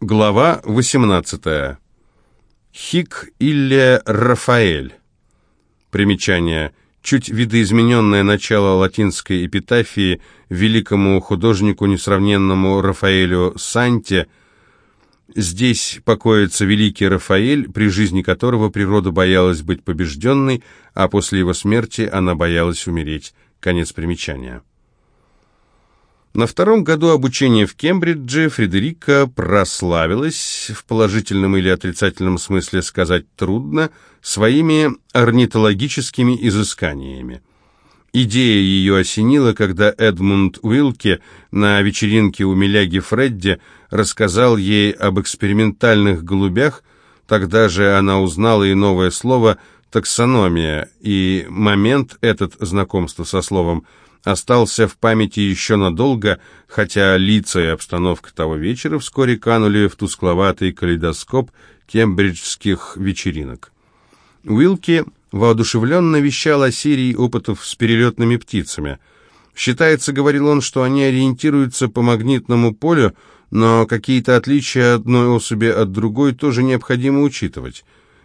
Глава 18. Хик Илле Рафаэль. Примечание. Чуть видоизмененное начало латинской эпитафии великому художнику несравненному Рафаэлю Санте. Здесь покоится великий Рафаэль, при жизни которого природа боялась быть побежденной, а после его смерти она боялась умереть. Конец примечания. На втором году обучения в Кембридже Фредерика прославилась, в положительном или отрицательном смысле сказать трудно, своими орнитологическими изысканиями. Идея ее осенила, когда Эдмунд Уилки на вечеринке у Миляги Фредди рассказал ей об экспериментальных голубях, тогда же она узнала и новое слово «таксономия», и момент этот знакомства со словом – остался в памяти еще надолго, хотя лица и обстановка того вечера вскоре канули в тускловатый калейдоскоп кембриджских вечеринок. Уилки воодушевленно вещал о серии опытов с перелетными птицами. Считается, говорил он, что они ориентируются по магнитному полю, но какие-то отличия одной особи от другой тоже необходимо учитывать.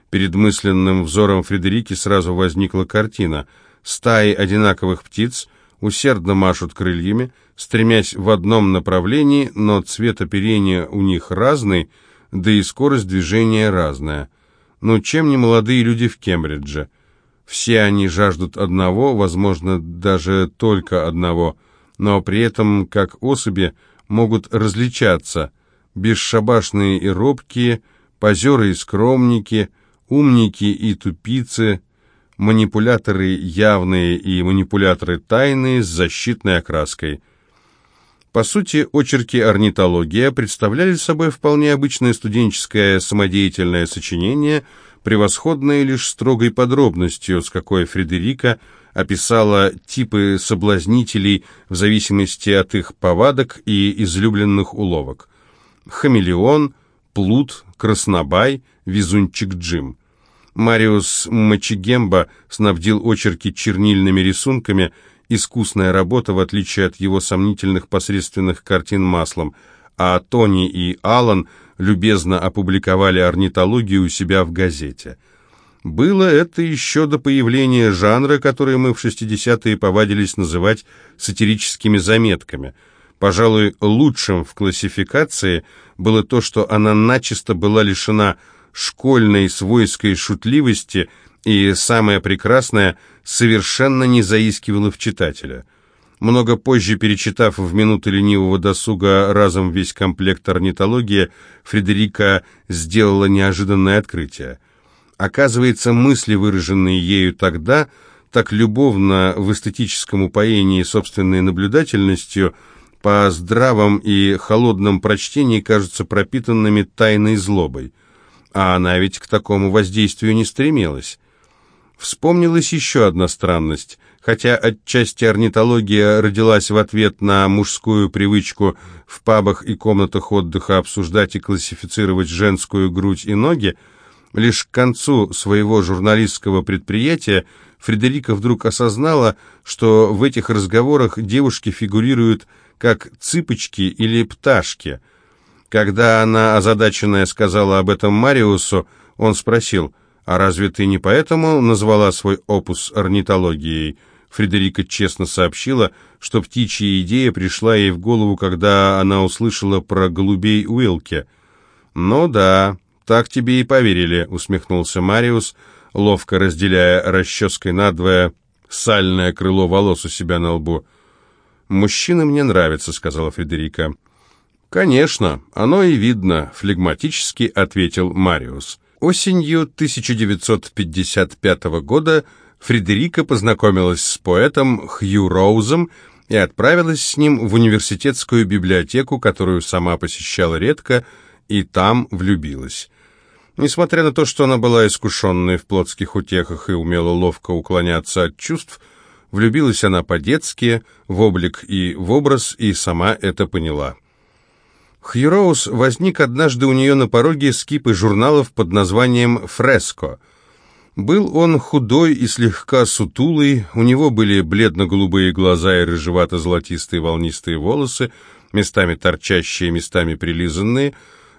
Перед мысленным взором Фредерики сразу возникла картина. Стаи одинаковых птиц усердно машут крыльями, стремясь в одном направлении, но цвет оперения у них разный, да и скорость движения разная. Но чем не молодые люди в Кембридже? Все они жаждут одного, возможно, даже только одного, но при этом, как особи, могут различаться. Бесшабашные и робкие, позеры и скромники, умники и тупицы – манипуляторы явные и манипуляторы тайные с защитной окраской. По сути, очерки «Орнитология» представляли собой вполне обычное студенческое самодеятельное сочинение, превосходное лишь строгой подробностью, с какой Фредерика описала типы соблазнителей в зависимости от их повадок и излюбленных уловок. Хамелеон, плут, краснобай, везунчик Джим – Мариус Мачигемба снабдил очерки чернильными рисунками, искусная работа, в отличие от его сомнительных посредственных картин маслом, а Тони и Аллан любезно опубликовали орнитологию у себя в газете. Было это еще до появления жанра, который мы в 60-е повадились называть сатирическими заметками. Пожалуй, лучшим в классификации было то, что она начисто была лишена школьной свойской шутливости и, самое прекрасное, совершенно не заискивала в читателя. Много позже, перечитав в минуты ленивого досуга разом весь комплект орнитологии, Фредерика сделала неожиданное открытие. Оказывается, мысли, выраженные ею тогда, так любовно в эстетическом упоении собственной наблюдательностью, по здравом и холодном прочтении кажутся пропитанными тайной злобой а она ведь к такому воздействию не стремилась. Вспомнилась еще одна странность. Хотя отчасти орнитология родилась в ответ на мужскую привычку в пабах и комнатах отдыха обсуждать и классифицировать женскую грудь и ноги, лишь к концу своего журналистского предприятия Фредерика вдруг осознала, что в этих разговорах девушки фигурируют как цыпочки или пташки – когда она, озадаченная, сказала об этом Мариусу, он спросил, «А разве ты не поэтому назвала свой опус орнитологией?» Фредерика честно сообщила, что птичья идея пришла ей в голову, когда она услышала про голубей Уилки. «Ну да, так тебе и поверили», — усмехнулся Мариус, ловко разделяя расческой надвое сальное крыло волос у себя на лбу. «Мужчины мне нравятся», — сказала Фредерика. «Конечно, оно и видно», — флегматически ответил Мариус. Осенью 1955 года Фредерика познакомилась с поэтом Хью Роузом и отправилась с ним в университетскую библиотеку, которую сама посещала редко, и там влюбилась. Несмотря на то, что она была искушенной в плотских утехах и умела ловко уклоняться от чувств, влюбилась она по-детски, в облик и в образ, и сама это поняла. Хьюроус возник однажды у нее на пороге с кипой журналов под названием «Фреско». Был он худой и слегка сутулый, у него были бледно-голубые глаза и рыжевато-золотистые волнистые волосы, местами торчащие, местами прилизанные.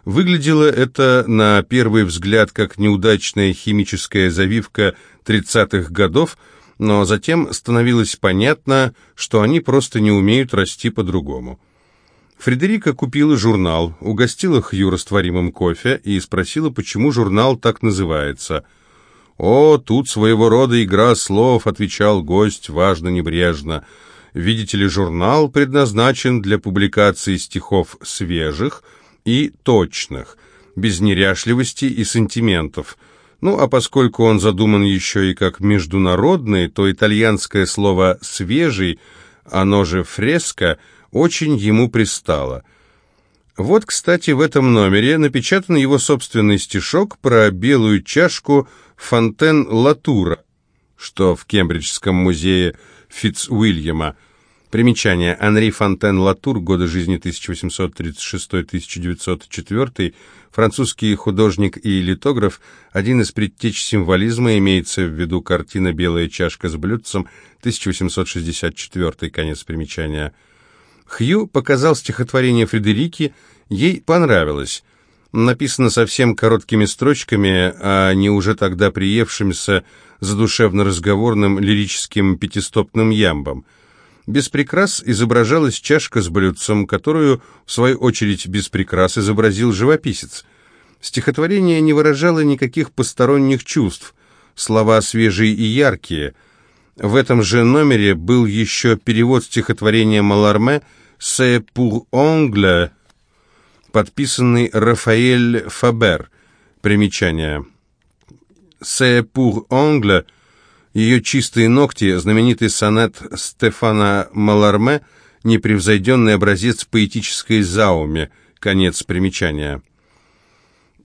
Выглядело это на первый взгляд как неудачная химическая завивка 30-х годов, но затем становилось понятно, что они просто не умеют расти по-другому. Фредерика купила журнал, угостила Хью растворимым кофе и спросила, почему журнал так называется. «О, тут своего рода игра слов», — отвечал гость важно-небрежно. «Видите ли, журнал предназначен для публикации стихов свежих и точных, без неряшливости и сантиментов». Ну, а поскольку он задуман еще и как международный, то итальянское слово «свежий», оно же «фреска», очень ему пристало. Вот, кстати, в этом номере напечатан его собственный стишок про белую чашку «Фонтен Латура», что в Кембриджском музее Фитцуильяма. Примечание. Анри Фонтен Латур, годы жизни 1836-1904, французский художник и литограф, один из предтеч символизма, имеется в виду картина «Белая чашка с блюдцем», 1864, конец примечания. Хью показал стихотворение Фредерики, ей понравилось. Написано совсем короткими строчками, а не уже тогда приевшимся задушевно-разговорным лирическим пятистопным ямбом. Без прикрас изображалась чашка с блюдцем, которую, в свою очередь, без прикрас изобразил живописец. Стихотворение не выражало никаких посторонних чувств, слова свежие и яркие. В этом же номере был еще перевод стихотворения Маларме «C'est pour ongle», подписанный Рафаэль Фабер. Примечание. «C'est pour ongle» Ее чистые ногти, знаменитый сонет Стефана Маларме, непревзойденный образец поэтической зауме, конец примечания.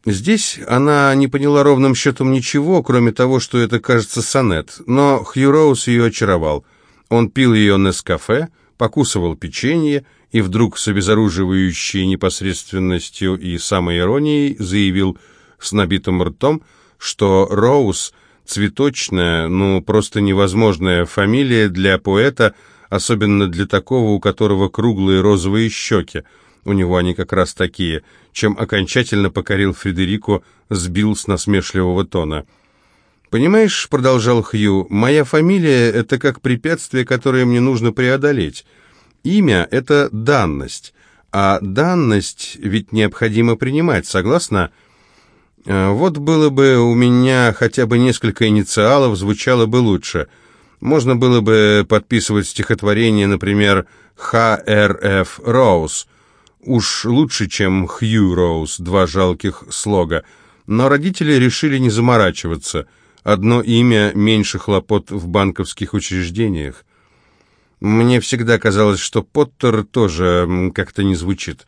Здесь она не поняла ровным счетом ничего, кроме того, что это, кажется, сонет, но Хью Роуз ее очаровал. Он пил ее Нескафе, покусывал печенье и вдруг с обезоруживающей непосредственностью и самой иронией заявил с набитым ртом, что Роуз – цветочная, ну, просто невозможная фамилия для поэта, особенно для такого, у которого круглые розовые щеки. У него они как раз такие, чем окончательно покорил Фредерико, сбил с насмешливого тона. «Понимаешь, — продолжал Хью, — моя фамилия — это как препятствие, которое мне нужно преодолеть. Имя — это данность, а данность ведь необходимо принимать, согласна?» Э, вот было бы у меня хотя бы несколько инициалов, звучало бы лучше. Можно было бы подписывать стихотворение, например, Х.Р.Ф. Роуз. Уж лучше, чем Хью Роуз, два жалких слога. Но родители решили не заморачиваться. Одно имя меньше хлопот в банковских учреждениях. Мне всегда казалось, что Поттер тоже как-то не звучит.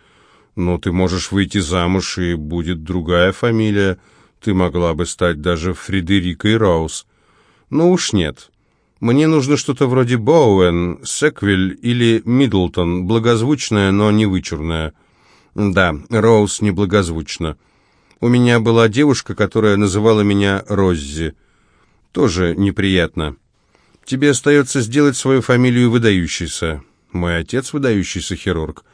Но ты можешь выйти замуж, и будет другая фамилия. Ты могла бы стать даже Фредерикой Роуз. Но уж нет. Мне нужно что-то вроде Боуэн, Секвиль или Миддлтон, благозвучное, но не вычурное. Да, Роуз не благозвучно. У меня была девушка, которая называла меня Роззи. Тоже неприятно. Тебе остается сделать свою фамилию выдающейся. Мой отец выдающийся хирург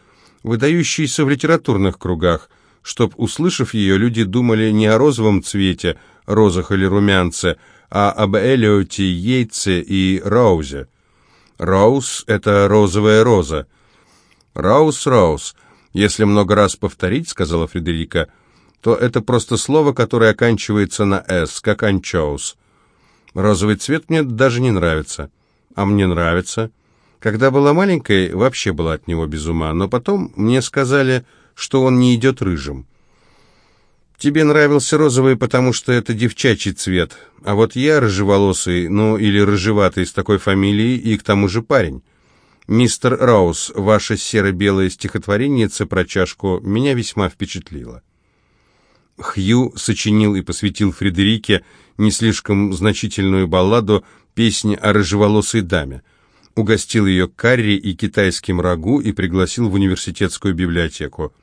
выдающийся в литературных кругах, чтоб, услышав ее, люди думали не о розовом цвете, розах или румянце, а об Эллиоте, Йейтсе и Роузе. Роуз — это розовая роза. Роуз, Роуз. Если много раз повторить, — сказала Фредерика, — то это просто слово, которое оканчивается на «с», как анчоус. Розовый цвет мне даже не нравится. А мне нравится. Когда была маленькой, вообще была от него без ума, но потом мне сказали, что он не идет рыжим. Тебе нравился розовый, потому что это девчачий цвет, а вот я рыжеволосый, ну или рыжеватый с такой фамилией и к тому же парень. Мистер Роуз, ваше серо-белое стихотворение про чашку меня весьма впечатлило. Хью сочинил и посвятил Фредерике не слишком значительную балладу «Песни о рыжеволосой даме» угостил ее карри и китайским рагу и пригласил в университетскую библиотеку.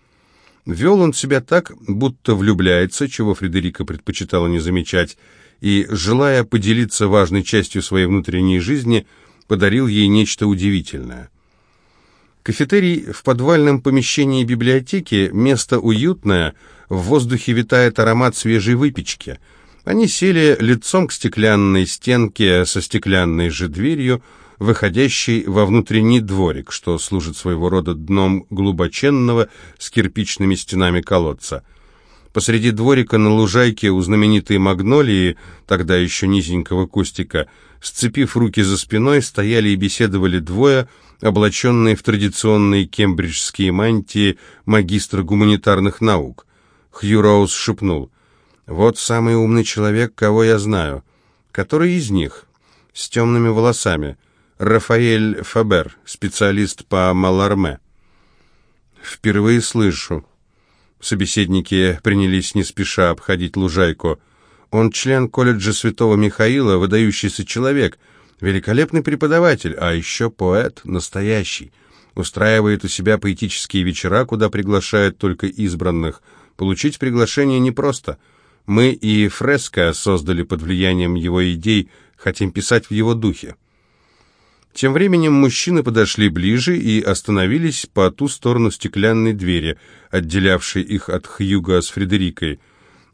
Вел он себя так, будто влюбляется, чего Фредерика предпочитала не замечать, и, желая поделиться важной частью своей внутренней жизни, подарил ей нечто удивительное. Кафетерий в подвальном помещении библиотеки – место уютное, В воздухе витает аромат свежей выпечки. Они сели лицом к стеклянной стенке со стеклянной же дверью, выходящей во внутренний дворик, что служит своего рода дном глубоченного с кирпичными стенами колодца. Посреди дворика на лужайке у знаменитой магнолии, тогда еще низенького кустика, сцепив руки за спиной, стояли и беседовали двое, облаченные в традиционные кембриджские мантии магистра гуманитарных наук. Хью Роуз шепнул, «Вот самый умный человек, кого я знаю. Который из них? С темными волосами. Рафаэль Фабер, специалист по Маларме». «Впервые слышу». Собеседники принялись не спеша обходить лужайку. Он член колледжа Святого Михаила, выдающийся человек, великолепный преподаватель, а еще поэт, настоящий. Устраивает у себя поэтические вечера, куда приглашают только избранных. Получить приглашение непросто. Мы и Фреско создали под влиянием его идей, хотим писать в его духе. Тем временем мужчины подошли ближе и остановились по ту сторону стеклянной двери, отделявшей их от Хьюга с Фредерикой.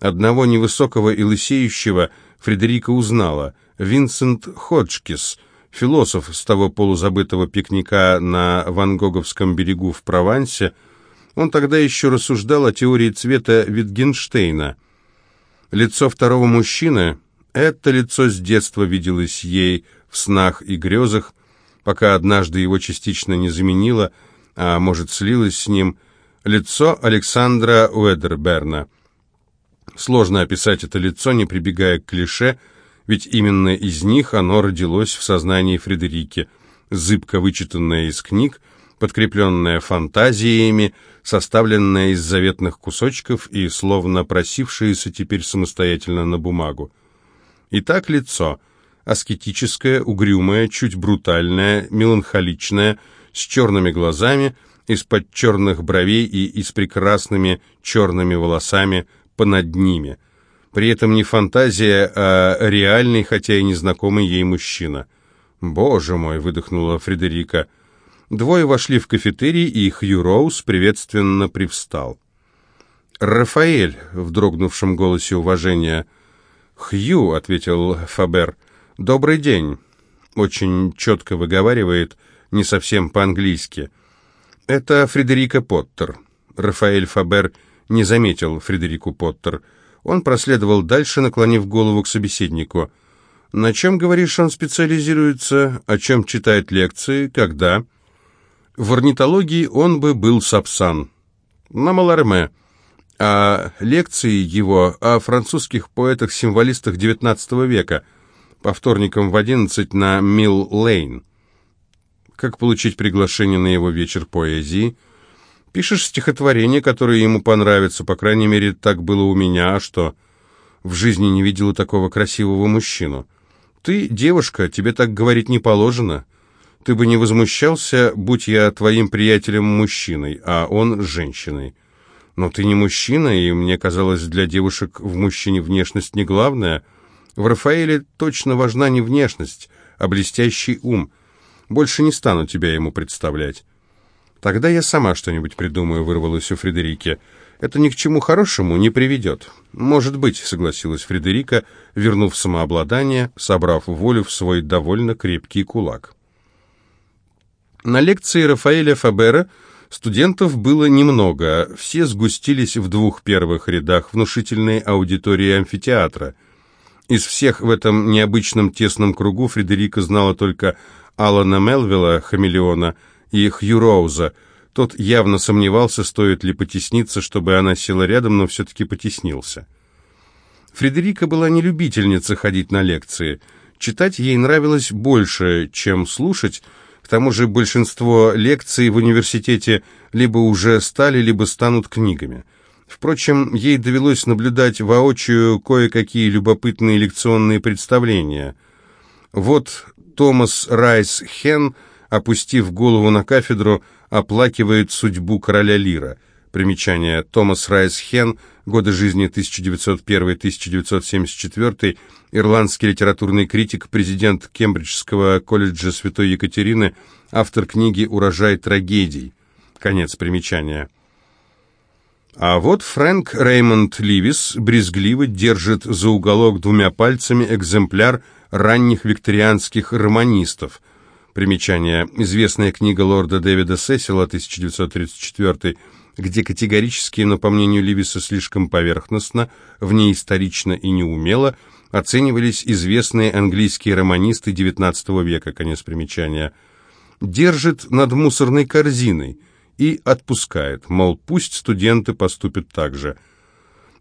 Одного невысокого и лысеющего Фредерика узнала. Винсент Ходжкис, философ с того полузабытого пикника на Ван Гоговском берегу в Провансе. Он тогда еще рассуждал о теории цвета Витгенштейна. Лицо второго мужчины, это лицо с детства виделось ей в снах и грезах, пока однажды его частично не заменило, а может слилось с ним, лицо Александра Уэдерберна. Сложно описать это лицо, не прибегая к клише, ведь именно из них оно родилось в сознании Фредерики, зыбко вычитанное из книг, подкрепленное фантазиями, составленное из заветных кусочков и словно просившееся теперь самостоятельно на бумагу. Итак, лицо — аскетическая, угрюмая, чуть брутальная, меланхоличная, с черными глазами, из-под черных бровей и и с прекрасными черными волосами понад ними. При этом не фантазия, а реальный, хотя и незнакомый ей мужчина. «Боже мой!» — выдохнула Фредерика. Двое вошли в кафетерий, и Хью Роуз приветственно привстал. «Рафаэль!» — в дрогнувшем голосе уважения. «Хью!» — ответил Фабер — «Добрый день», — очень четко выговаривает, не совсем по-английски. «Это Фредерика Поттер». Рафаэль Фабер не заметил Фредерику Поттер. Он проследовал дальше, наклонив голову к собеседнику. «На чем, говоришь, он специализируется? О чем читает лекции? Когда?» В орнитологии он бы был Сапсан. На Маларме. А лекции его о французских поэтах-символистах XIX века – по вторникам в 11 на Милл-Лейн. Как получить приглашение на его вечер поэзии? Пишешь стихотворение, которое ему понравится, по крайней мере, так было у меня, а что? В жизни не видела такого красивого мужчину. Ты девушка, тебе так говорить не положено. Ты бы не возмущался, будь я твоим приятелем-мужчиной, а он женщиной. Но ты не мужчина, и мне казалось, для девушек в мужчине внешность не главное — в Рафаэле точно важна не внешность, а блестящий ум. Больше не стану тебя ему представлять. Тогда я сама что-нибудь придумаю, вырвалось у Фредерики. Это ни к чему хорошему не приведет. Может быть, согласилась Фредерика, вернув самообладание, собрав волю в свой довольно крепкий кулак. На лекции Рафаэля Фабера студентов было немного, все сгустились в двух первых рядах внушительной аудитории амфитеатра – из всех в этом необычном тесном кругу Фредерика знала только Алана Мелвилла, хамелеона, и Хью Роуза. Тот явно сомневался, стоит ли потесниться, чтобы она села рядом, но все-таки потеснился. Фредерика была не любительница ходить на лекции. Читать ей нравилось больше, чем слушать, к тому же большинство лекций в университете либо уже стали, либо станут книгами – Впрочем, ей довелось наблюдать воочию кое-какие любопытные лекционные представления. Вот Томас Райс Хен, опустив голову на кафедру, оплакивает судьбу короля Лира. Примечание. Томас Райс Хен, годы жизни 1901-1974, ирландский литературный критик, президент Кембриджского колледжа Святой Екатерины, автор книги «Урожай трагедий». Конец примечания. А вот Фрэнк Реймонд Ливис брезгливо держит за уголок двумя пальцами экземпляр ранних викторианских романистов. Примечание. Известная книга лорда Дэвида Сесила, 1934 где категорически, но, по мнению Ливиса, слишком поверхностно, внеисторично и неумело, оценивались известные английские романисты XIX века, конец примечания, держит над мусорной корзиной и отпускает, мол, пусть студенты поступят так же.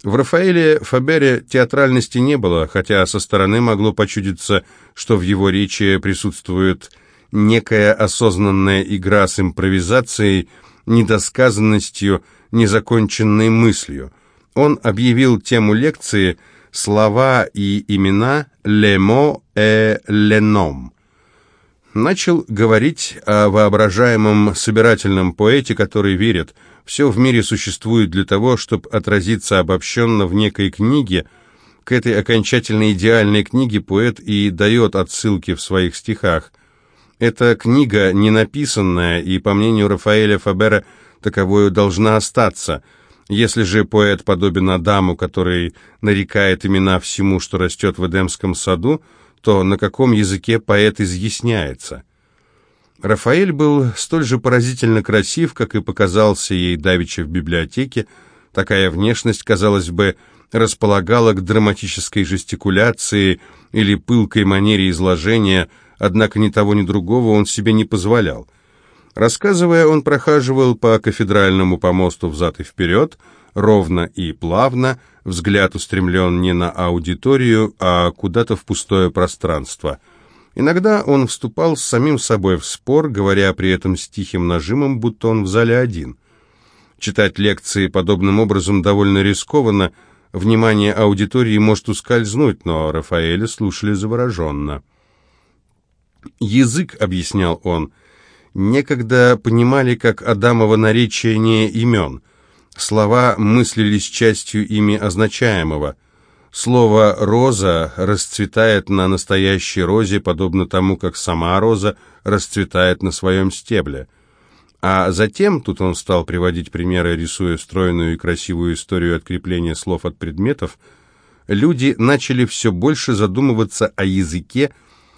В Рафаэле Фабере театральности не было, хотя со стороны могло почудиться, что в его речи присутствует некая осознанная игра с импровизацией, недосказанностью, незаконченной мыслью. Он объявил тему лекции «Слова и имена «le mot et nom». Начал говорить о воображаемом собирательном поэте, который верит, все в мире существует для того, чтобы отразиться обобщенно в некой книге. К этой окончательно идеальной книге поэт и дает отсылки в своих стихах. Эта книга не написанная, и, по мнению Рафаэля Фабера, таковою должна остаться. Если же поэт подобен Адаму, который нарекает имена всему, что растет в Эдемском саду, то на каком языке поэт изъясняется? Рафаэль был столь же поразительно красив, как и показался ей давеча в библиотеке. Такая внешность, казалось бы, располагала к драматической жестикуляции или пылкой манере изложения – однако ни того, ни другого он себе не позволял. Рассказывая, он прохаживал по кафедральному помосту взад и вперед, ровно и плавно, взгляд устремлен не на аудиторию, а куда-то в пустое пространство. Иногда он вступал с самим собой в спор, говоря при этом с тихим нажимом, будто он в зале один. Читать лекции подобным образом довольно рискованно, внимание аудитории может ускользнуть, но Рафаэля слушали завороженно. Язык, объяснял он, некогда понимали как Адамово наречие не имен. Слова мыслились частью ими означаемого. Слово «роза» расцветает на настоящей розе, подобно тому, как сама роза расцветает на своем стебле. А затем, тут он стал приводить примеры, рисуя стройную и красивую историю открепления слов от предметов, люди начали все больше задумываться о языке,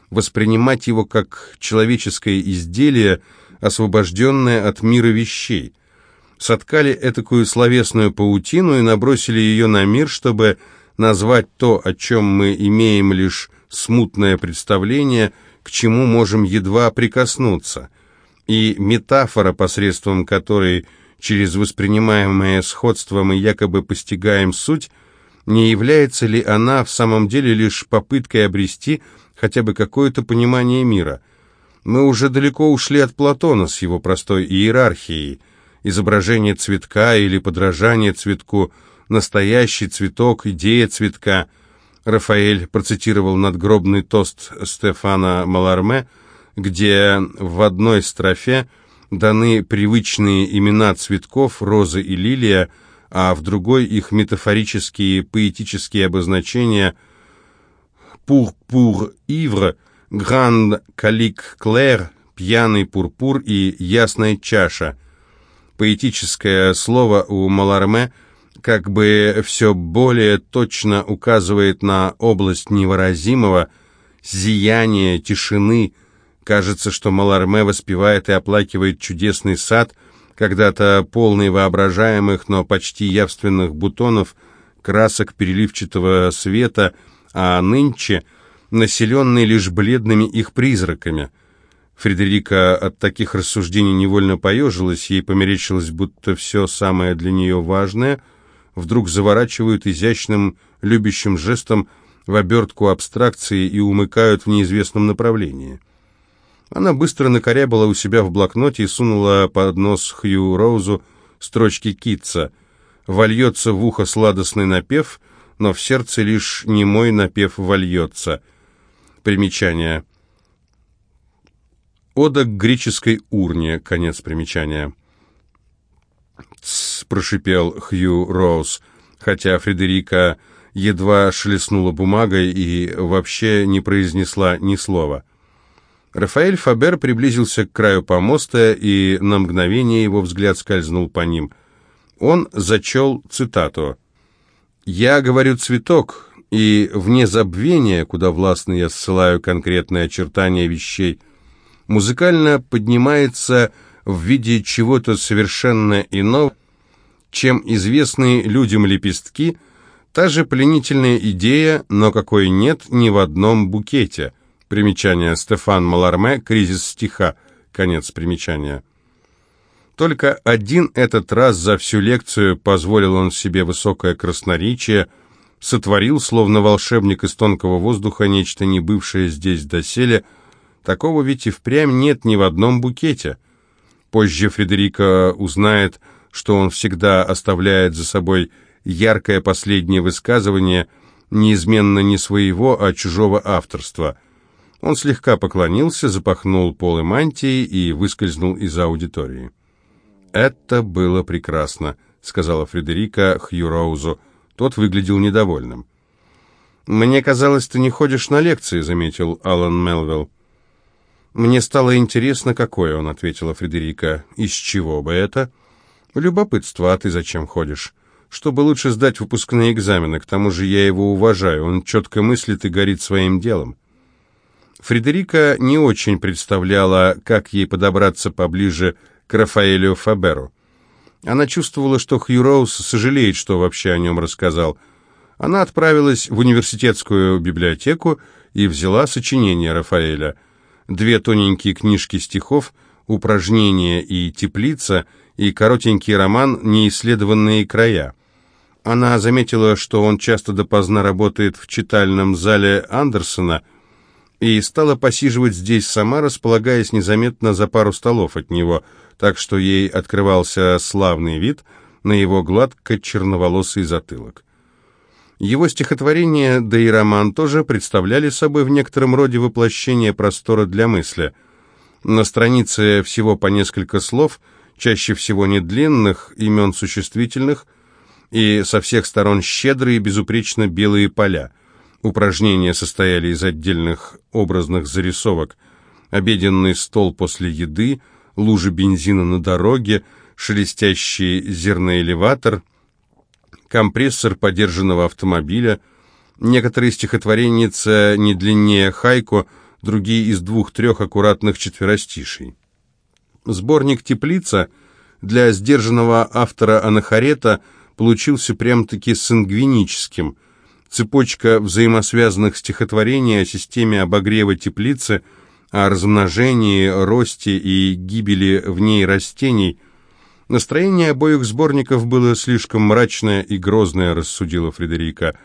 воспринимать его как человеческое изделие, освобожденное от мира вещей. Соткали этакую словесную паутину и набросили ее на мир, чтобы назвать то, о чем мы имеем лишь смутное представление, к чему можем едва прикоснуться. И метафора, посредством которой через воспринимаемое сходство мы якобы постигаем суть, не является ли она в самом деле лишь попыткой обрести хотя бы какое-то понимание мира. Мы уже далеко ушли от Платона с его простой иерархией. Изображение цветка или подражание цветку, настоящий цветок, идея цветка. Рафаэль процитировал надгробный тост Стефана Маларме, где в одной строфе даны привычные имена цветков, роза и лилия, а в другой их метафорические поэтические обозначения – «Пур-пур ивр», «Гранд калик клэр», «Пьяный пурпур» и «Ясная чаша». Поэтическое слово у Маларме как бы все более точно указывает на область невыразимого, зияния, тишины. Кажется, что Маларме воспевает и оплакивает чудесный сад, когда-то полный воображаемых, но почти явственных бутонов, красок переливчатого света – а нынче населенный лишь бледными их призраками. Фредерика от таких рассуждений невольно поежилась, ей померещилось, будто все самое для нее важное вдруг заворачивают изящным, любящим жестом в обертку абстракции и умыкают в неизвестном направлении. Она быстро накорябала у себя в блокноте и сунула под нос Хью Роузу строчки Китца. Вольется в ухо сладостный напев — но в сердце лишь немой напев вольется. Примечание. Ода к греческой урне. Конец примечания. «Тсс», — прошипел Хью Роуз, хотя Фредерика едва шлеснула бумагой и вообще не произнесла ни слова. Рафаэль Фабер приблизился к краю помоста, и на мгновение его взгляд скользнул по ним. Он зачел цитату «Я говорю цветок, и вне забвения, куда властно я ссылаю конкретные очертания вещей, музыкально поднимается в виде чего-то совершенно иного, чем известные людям лепестки, та же пленительная идея, но какой нет ни в одном букете. Примечание Стефан Маларме «Кризис стиха», конец примечания. Только один этот раз за всю лекцию позволил он себе высокое красноречие, сотворил, словно волшебник из тонкого воздуха, нечто не бывшее здесь доселе. Такого ведь и впрямь нет ни в одном букете. Позже Фредерика узнает, что он всегда оставляет за собой яркое последнее высказывание, неизменно не своего, а чужого авторства. Он слегка поклонился, запахнул полы мантии и выскользнул из аудитории. «Это было прекрасно», — сказала Фредерика Хью Роузу. Тот выглядел недовольным. «Мне казалось, ты не ходишь на лекции», — заметил Алан Мелвилл. «Мне стало интересно, какой он», — ответила Фредерика. «Из чего бы это?» «Любопытство, а ты зачем ходишь?» «Чтобы лучше сдать выпускные экзамены, к тому же я его уважаю, он четко мыслит и горит своим делом». Фредерика не очень представляла, как ей подобраться поближе к Рафаэлю Фаберу. Она чувствовала, что Хью Роуз сожалеет, что вообще о нем рассказал. Она отправилась в университетскую библиотеку и взяла сочинение Рафаэля. Две тоненькие книжки стихов «Упражнения» и «Теплица» и коротенький роман «Неисследованные края». Она заметила, что он часто допоздна работает в читальном зале Андерсона и стала посиживать здесь сама, располагаясь незаметно за пару столов от него – так что ей открывался славный вид на его гладко черноволосый затылок. Его стихотворения, да и роман тоже представляли собой в некотором роде воплощение простора для мысли. На странице всего по несколько слов, чаще всего недлинных, имен существительных, и со всех сторон щедрые, безупречно белые поля. Упражнения состояли из отдельных образных зарисовок. Обеденный стол после еды, лужи бензина на дороге, шелестящий зерноэлеватор, компрессор подержанного автомобиля. Некоторые стихотворенницы не длиннее хайко, другие из двух-трех аккуратных четверостишей. Сборник «Теплица» для сдержанного автора Анахарета получился прям-таки сангвиническим. Цепочка взаимосвязанных стихотворений о системе обогрева теплицы – о размножении, росте и гибели в ней растений. Настроение обоих сборников было слишком мрачное и грозное, рассудила Фредерика.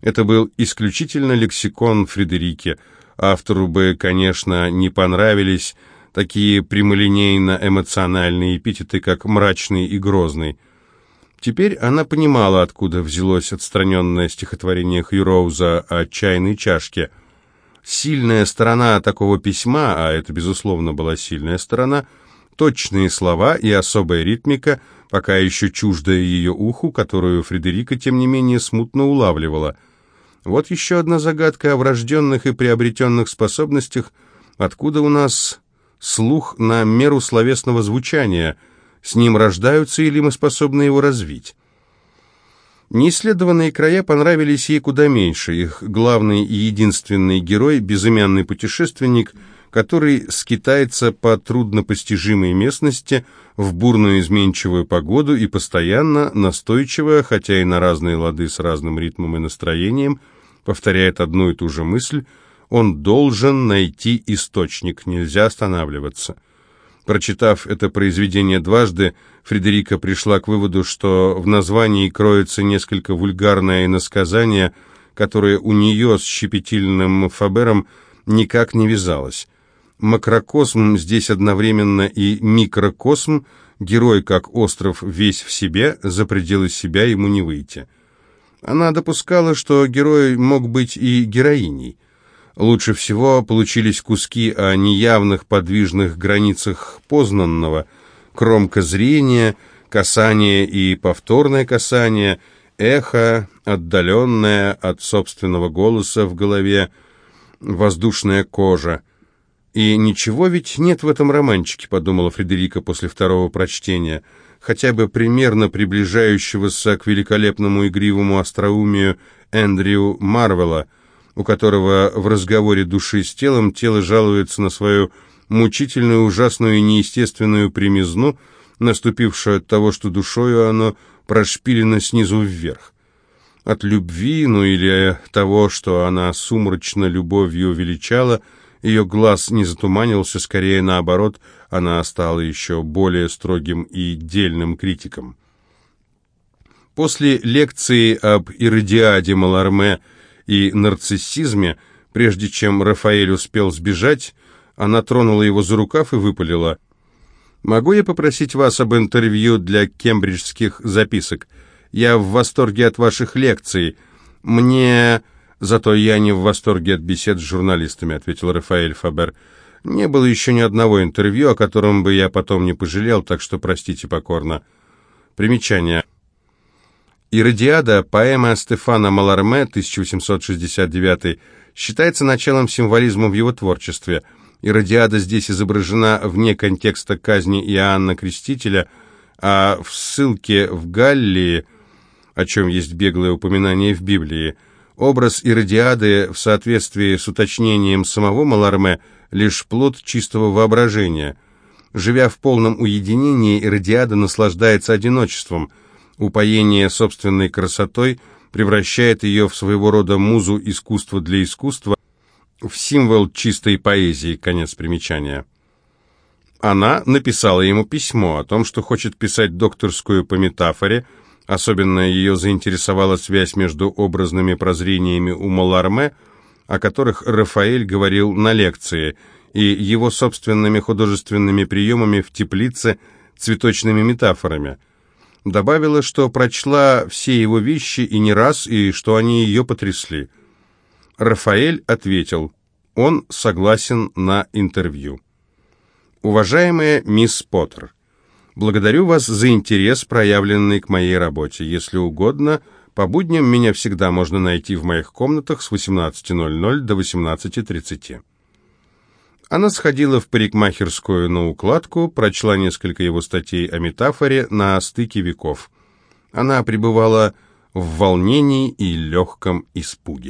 Это был исключительно лексикон Фредерики. Автору бы, конечно, не понравились такие прямолинейно-эмоциональные эпитеты, как «мрачный» и «грозный». Теперь она понимала, откуда взялось отстраненное стихотворение Хьюроуза о чайной чашке – Сильная сторона такого письма, а это, безусловно, была сильная сторона, точные слова и особая ритмика, пока еще чуждая ее уху, которую Фредерика, тем не менее, смутно улавливала. Вот еще одна загадка о врожденных и приобретенных способностях, откуда у нас слух на меру словесного звучания, с ним рождаются или мы способны его развить. Неисследованные края понравились ей куда меньше. Их главный и единственный герой – безымянный путешественник, который скитается по труднопостижимой местности в бурную изменчивую погоду и постоянно, настойчиво, хотя и на разные лады с разным ритмом и настроением, повторяет одну и ту же мысль – он должен найти источник, нельзя останавливаться – Прочитав это произведение дважды, Фредерика пришла к выводу, что в названии кроется несколько вульгарное иносказание, которое у нее с щепетильным Фабером никак не вязалось. Макрокосм здесь одновременно и микрокосм, герой как остров весь в себе, за пределы себя ему не выйти. Она допускала, что герой мог быть и героиней. Лучше всего получились куски о неявных подвижных границах познанного, кромка зрения, касание и повторное касание, эхо, отдаленное от собственного голоса в голове, воздушная кожа. «И ничего ведь нет в этом романчике», — подумала Фредерика после второго прочтения. хотя бы примерно приближающегося к великолепному игривому остроумию Эндрю Марвела, у которого в разговоре души с телом тело жалуется на свою мучительную, ужасную и неестественную примизну, наступившую от того, что душою оно прошпилено снизу вверх. От любви, ну или того, что она сумрачно любовью величала, ее глаз не затуманился, скорее наоборот, она стала еще более строгим и дельным критиком. После лекции об иродиаде Маларме и нарциссизме, прежде чем Рафаэль успел сбежать, она тронула его за рукав и выпалила. «Могу я попросить вас об интервью для кембриджских записок? Я в восторге от ваших лекций. Мне...» «Зато я не в восторге от бесед с журналистами», — ответил Рафаэль Фабер. «Не было еще ни одного интервью, о котором бы я потом не пожалел, так что простите покорно». Примечание. «Иродиада», поэма Стефана Маларме, 1869, считается началом символизма в его творчестве. Иродиада здесь изображена вне контекста казни Иоанна Крестителя, а в ссылке в Галлии, о чем есть беглое упоминание в Библии, образ Иродиады в соответствии с уточнением самого Маларме лишь плод чистого воображения. Живя в полном уединении, Иродиада наслаждается одиночеством – упоение собственной красотой превращает ее в своего рода музу искусства для искусства, в символ чистой поэзии, конец примечания. Она написала ему письмо о том, что хочет писать докторскую по метафоре, особенно ее заинтересовала связь между образными прозрениями у Маларме, о которых Рафаэль говорил на лекции, и его собственными художественными приемами в теплице цветочными метафорами – Добавила, что прочла все его вещи и не раз, и что они ее потрясли. Рафаэль ответил, он согласен на интервью. Уважаемая мисс Поттер, благодарю вас за интерес, проявленный к моей работе. Если угодно, по будням меня всегда можно найти в моих комнатах с 18.00 до 18.30. Она сходила в парикмахерскую на укладку, прочла несколько его статей о метафоре на стыке веков. Она пребывала в волнении и легком испуге.